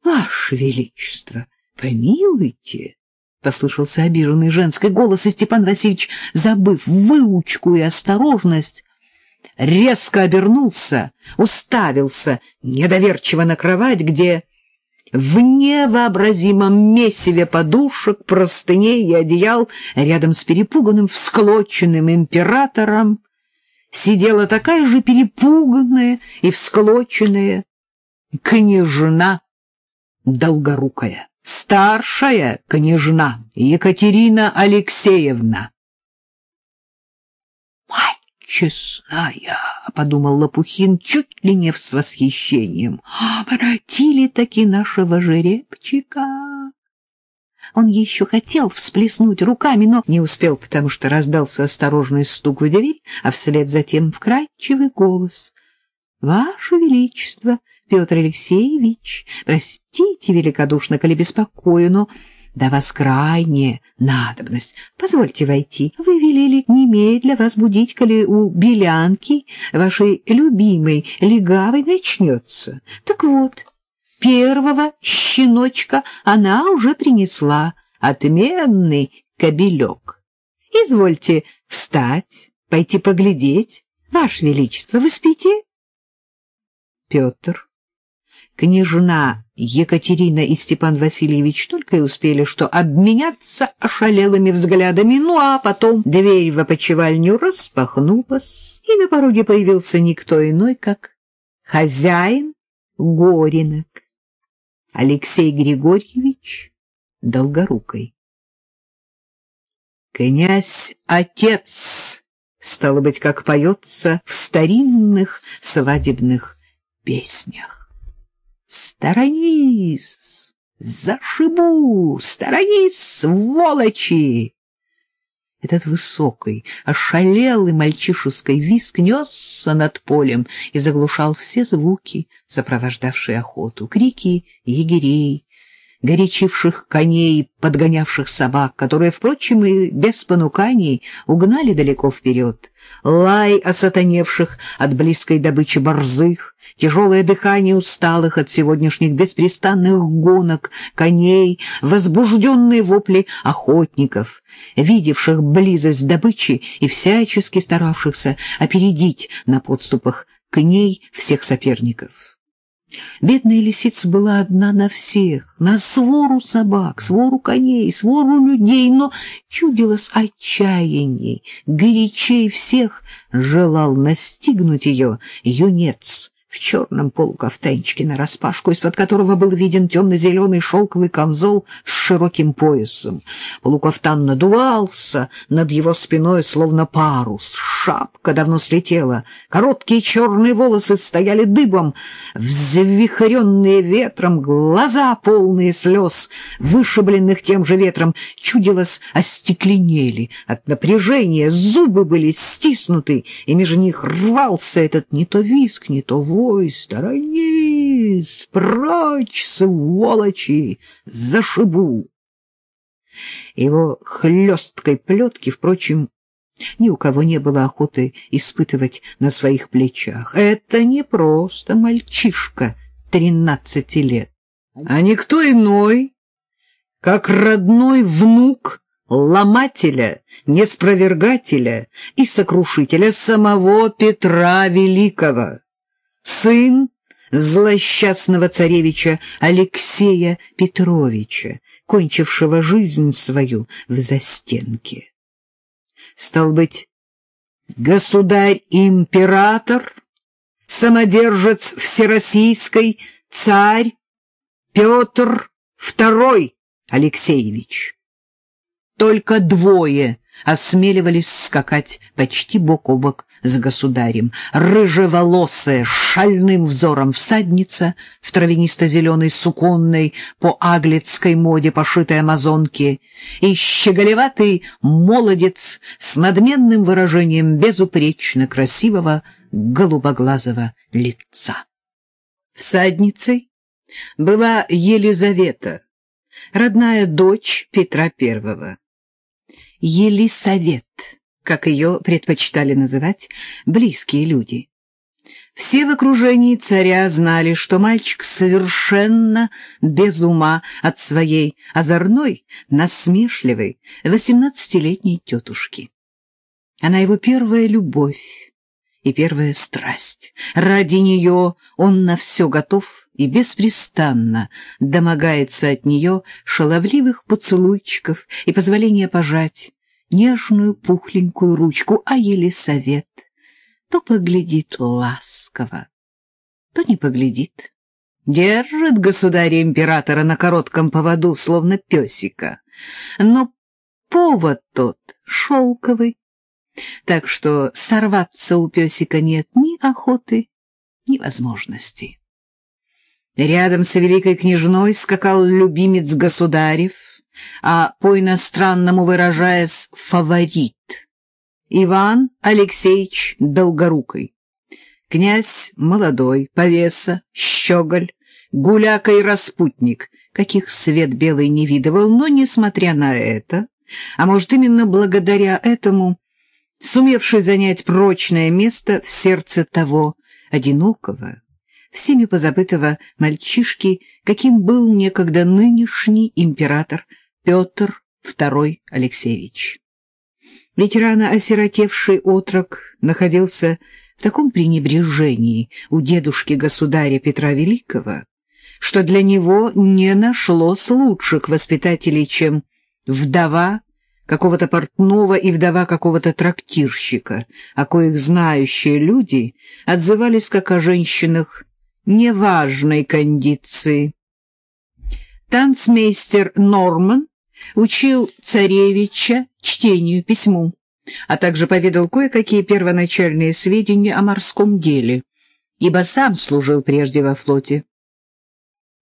— Ваше Величество, помилуйте! — послышался обиженный женский голос, и Степан Васильевич, забыв выучку и осторожность, резко обернулся, уставился недоверчиво на кровать, где в невообразимом месиве подушек, простыней и одеял рядом с перепуганным, всклоченным императором сидела такая же перепуганная и всклоченная княжна Долгорукая, старшая княжна Екатерина Алексеевна. «Мать честная!» — подумал Лопухин чуть ли не с восхищением. «Обратили таки нашего жеребчика!» Он еще хотел всплеснуть руками, но не успел, потому что раздался осторожный стук в дверь, а вслед затем вкрадчивый голос. — Ваше Величество, Петр Алексеевич, простите великодушно, коли беспокою, но да вас крайне надобность. Позвольте войти. Вы велели немедля вас будить, коли у белянки, вашей любимой легавой, начнется. Так вот, Первого щеночка она уже принесла, отменный кобелек. Извольте встать, пойти поглядеть. Ваше Величество, вы спите? Петр, княжна Екатерина и Степан Васильевич только и успели что обменяться ошалелыми взглядами, ну а потом дверь в опочивальню распахнулась, и на пороге появился никто иной, как хозяин Горинок. Алексей Григорьевич Долгорукой. «Князь-отец», стало быть, как поется в старинных свадебных песнях. «Сторонись! Зашибу! Сторонись, сволочи!» Этот высокий, ошалелый мальчишеский виск несся над полем и заглушал все звуки, сопровождавшие охоту, крики егерей, горячивших коней, подгонявших собак, которые, впрочем, и без понуканий угнали далеко вперед, лай осатаневших от близкой добычи борзых, тяжелое дыхание усталых от сегодняшних беспрестанных гонок коней, возбужденные вопли охотников, видевших близость добычи и всячески старавшихся опередить на подступах к ней всех соперников. Бедная лисица была одна на всех, на свору собак, свору коней, свору людей, но чудилось отчаянней, горячей всех желал настигнуть ее юнец в черном полукафтанчике нараспашку, из-под которого был виден темно-зеленый шелковый камзол с широким поясом. Полукафтан надувался над его спиной, словно парус. Шапка давно слетела. Короткие черные волосы стояли дыбом, взвихренные ветром, глаза полные слез, вышибленных тем же ветром, чудилось, остекленели от напряжения, зубы были стиснуты, и между них рвался этот не то виск, не то вой рукой «Сторонись! Прочь, сволочи! Зашибу!» Его хлесткой плетки, впрочем, ни у кого не было охоты испытывать на своих плечах. Это не просто мальчишка тринадцати лет, а никто иной, как родной внук ломателя, неспровергателя и сокрушителя самого Петра Великого сын злосчастного царевича Алексея Петровича, кончившего жизнь свою в застенке. Стал быть, государь-император, самодержец всероссийской, царь Петр II Алексеевич. Только двое осмеливались скакать почти бок о бок с государем. Рыжеволосая, шальным взором всадница в травянисто-зеленой суконной по аглицкой моде пошитой амазонке и щеголеватый молодец с надменным выражением безупречно красивого голубоглазого лица. Всадницей была Елизавета, родная дочь Петра Первого. Елисавет, как ее предпочитали называть близкие люди. Все в окружении царя знали, что мальчик совершенно без ума от своей озорной, насмешливой, восемнадцатилетней тетушки. Она его первая любовь и первая страсть. Ради нее он на все готов и беспрестанно домогается от нее шаловливых поцелуйчиков и позволения пожать нежную пухленькую ручку, а Елисавет то поглядит ласково, то не поглядит. Держит государя-императора на коротком поводу, словно песика, но повод тот шелковый, так что сорваться у песика нет ни охоты, ни возможности. Рядом с великой княжной скакал любимец государев, а по-иностранному выражаясь «фаворит» Иван Алексеевич Долгорукой. Князь молодой, повеса, щеголь, гуляка и распутник, каких свет белый не видывал, но, несмотря на это, а может, именно благодаря этому, сумевший занять прочное место в сердце того одинокого, всеми позабытого мальчишки, каким был некогда нынешний император Петр II Алексеевич. Ветерана осиротевший отрок находился в таком пренебрежении у дедушки-государя Петра Великого, что для него не нашлось лучших воспитателей, чем вдова какого-то портного и вдова какого-то трактирщика, о коих знающие люди отзывались как о женщинах неважной кондиции. Танцмейстер Норман учил царевича чтению, письму, а также поведал кое-какие первоначальные сведения о морском деле, ибо сам служил прежде во флоте.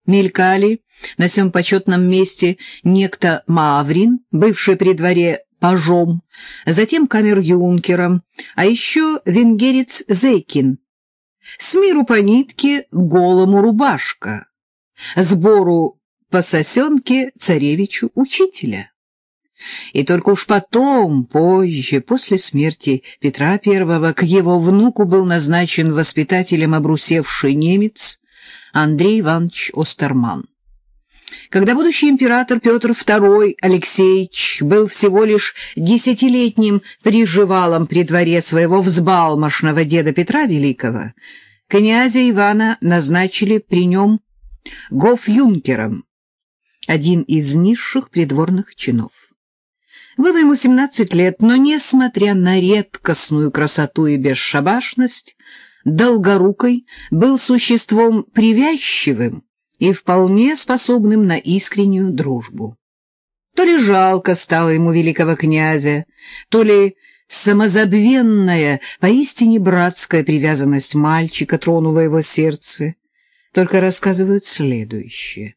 Мелькали на всем почетном месте некто Маврин, бывший при дворе пажом, затем камер-юнкером, а еще венгерец Зейкин. С миру по нитке голому рубашка, сбору по сосенке царевичу учителя. И только уж потом, позже, после смерти Петра I, к его внуку был назначен воспитателем обрусевший немец Андрей Иванович Остерман. Когда будущий император Петр II Алексеевич был всего лишь десятилетним приживалом при дворе своего взбалмошного деда Петра Великого, князя Ивана назначили при нем гоф-юнкером, один из низших придворных чинов. Было ему 17 лет, но, несмотря на редкостную красоту и бесшабашность, Долгорукой был существом привязчивым и вполне способным на искреннюю дружбу. То ли жалко стало ему великого князя, то ли самозабвенная, поистине братская привязанность мальчика тронула его сердце, только рассказывают следующее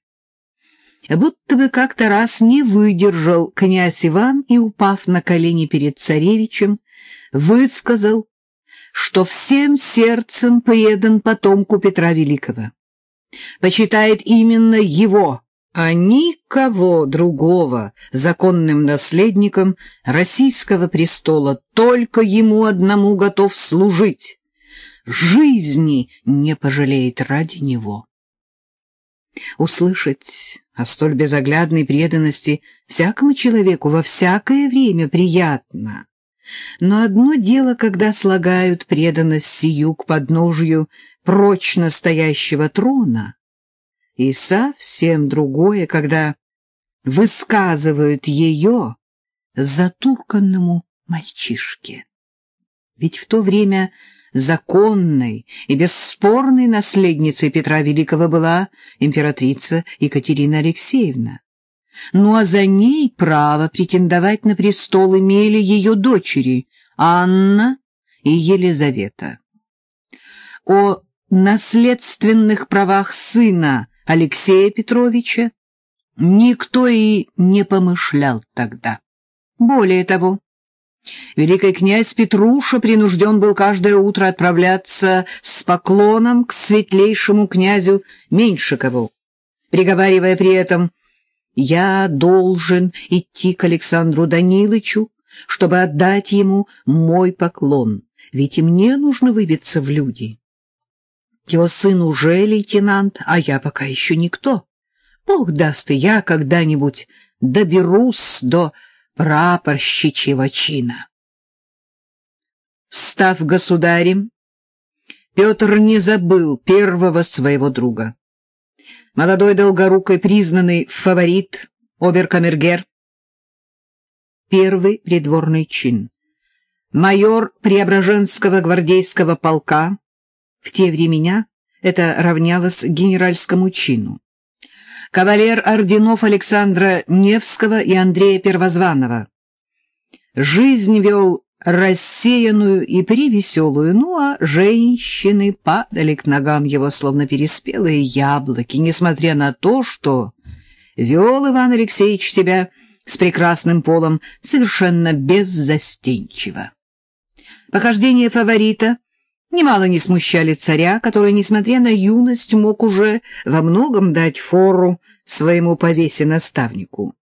будто бы как-то раз не выдержал князь Иван и, упав на колени перед царевичем, высказал, что всем сердцем предан потомку Петра Великого. Почитает именно его, а никого другого законным наследником российского престола, только ему одному готов служить. Жизни не пожалеет ради него. Услышать о столь безоглядной преданности всякому человеку во всякое время приятно. Но одно дело, когда слагают преданность сию к подножию прочно стоящего трона, и совсем другое, когда высказывают ее затурканному мальчишке. Ведь в то время законной и бесспорной наследницей Петра Великого была императрица Екатерина Алексеевна. Ну а за ней право претендовать на престол имели ее дочери Анна и Елизавета. О наследственных правах сына Алексея Петровича никто и не помышлял тогда. Более того, Великий князь Петруша принужден был каждое утро отправляться с поклоном к светлейшему князю Меньшикову, приговаривая при этом «Я должен идти к Александру Данилычу, чтобы отдать ему мой поклон, ведь и мне нужно выбиться в люди». Его сын уже лейтенант, а я пока еще никто. Бог даст, и я когда-нибудь доберусь до прапорщичьего чина. Став государем, Петр не забыл первого своего друга. Молодой долгорукой признанный фаворит, оберкамергер, первый придворный чин. Майор Преображенского гвардейского полка, в те времена это равнялось генеральскому чину. Кавалер орденов Александра Невского и Андрея Первозванного. Жизнь вел рассеянную и привеселую, ну а женщины падали к ногам его, словно переспелые яблоки, несмотря на то, что вел Иван Алексеевич себя с прекрасным полом совершенно беззастенчиво. Похождения фаворита немало не смущали царя, который, несмотря на юность, мог уже во многом дать фору своему повесе-наставнику.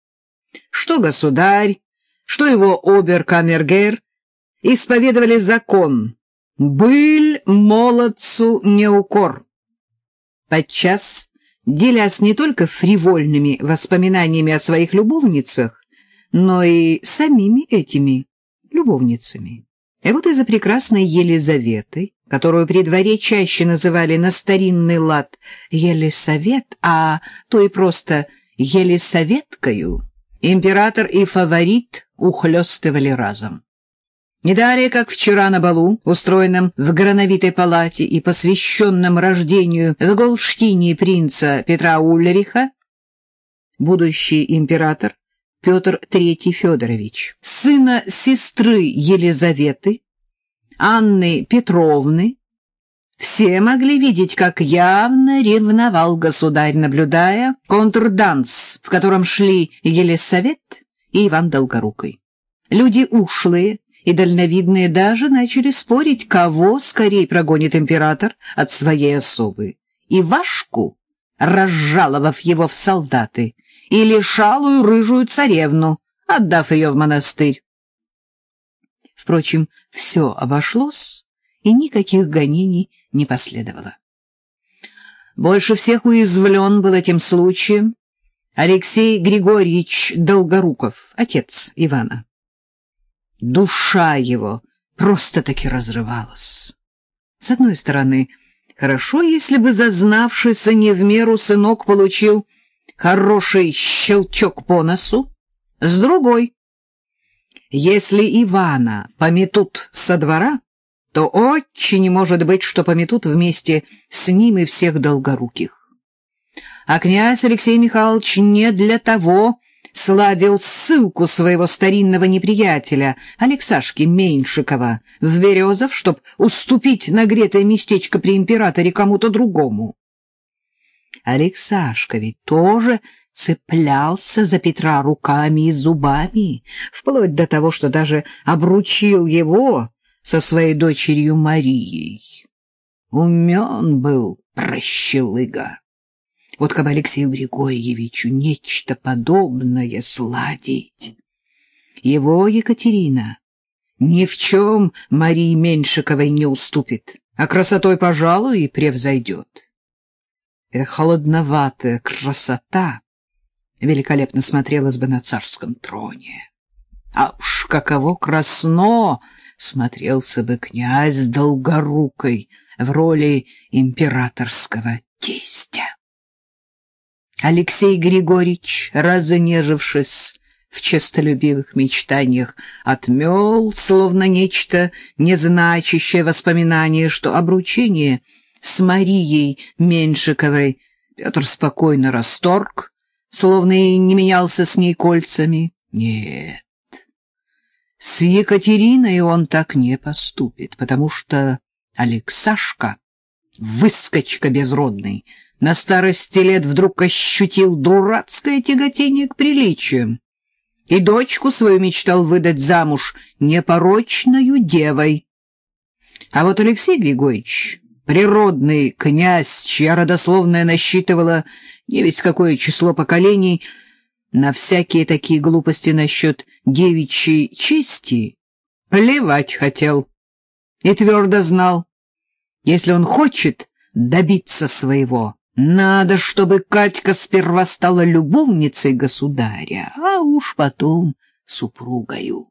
Что государь, что его обер-камергер исповедовали закон «Быль молодцу не укор». Подчас, делясь не только фривольными воспоминаниями о своих любовницах, но и самими этими любовницами. И вот из-за прекрасной Елизаветы, которую при дворе чаще называли на старинный лад Елисавет, а то и просто Елисаветкою, император и фаворит ухлёстывали разом. Не далее, как вчера на балу, устроенном в Грановитой палате и посвященном рождению в Голштине принца Петра Ульриха, будущий император Петр III Федорович, сына сестры Елизаветы, Анны Петровны, все могли видеть, как явно ревновал государь, наблюдая контрданс, в котором шли Елисавет и Иван Долгорукий. Люди ушлые, и дальновидные даже начали спорить, кого скорее прогонит император от своей особы. И Вашку, разжаловав его в солдаты, или шалую рыжую царевну, отдав ее в монастырь. Впрочем, все обошлось, и никаких гонений не последовало. Больше всех уязвлен был этим случаем Алексей Григорьевич Долгоруков, отец Ивана. Душа его просто-таки разрывалась. С одной стороны, хорошо, если бы зазнавшийся не в меру сынок получил хороший щелчок по носу. С другой, если Ивана пометут со двора, то очень может быть, что пометут вместе с ним и всех долгоруких. А князь Алексей Михайлович не для того сладил ссылку своего старинного неприятеля, Алексашки Меньшикова, в Березов, чтоб уступить нагретое местечко при императоре кому-то другому. Алексашка ведь тоже цеплялся за Петра руками и зубами, вплоть до того, что даже обручил его со своей дочерью Марией. Умен был прощелыга. Вот как Алексею Григорьевичу нечто подобное сладить. Его Екатерина ни в чем Марии Меньшиковой не уступит, а красотой, пожалуй, и превзойдет. Эта холодноватая красота великолепно смотрелась бы на царском троне. А уж каково красно смотрелся бы князь Долгорукой в роли императорского тестя. Алексей Григорьевич, разонежившись в честолюбивых мечтаниях, отмел, словно нечто незначащее воспоминание, что обручение с Марией Меньшиковой Петр спокойно расторг, словно и не менялся с ней кольцами. Нет, с Екатериной он так не поступит, потому что Алексашка — выскочка безродный — на старости лет вдруг ощутил дурацкое тяготение к приличиям и дочку свою мечтал выдать замуж непорочною девой. А вот Алексей Григорьевич, природный князь, чья родословная насчитывала не весь какое число поколений, на всякие такие глупости насчет девичьей чести плевать хотел и твердо знал, если он хочет добиться своего. Надо, чтобы Катька сперва стала любовницей государя, а уж потом супругою.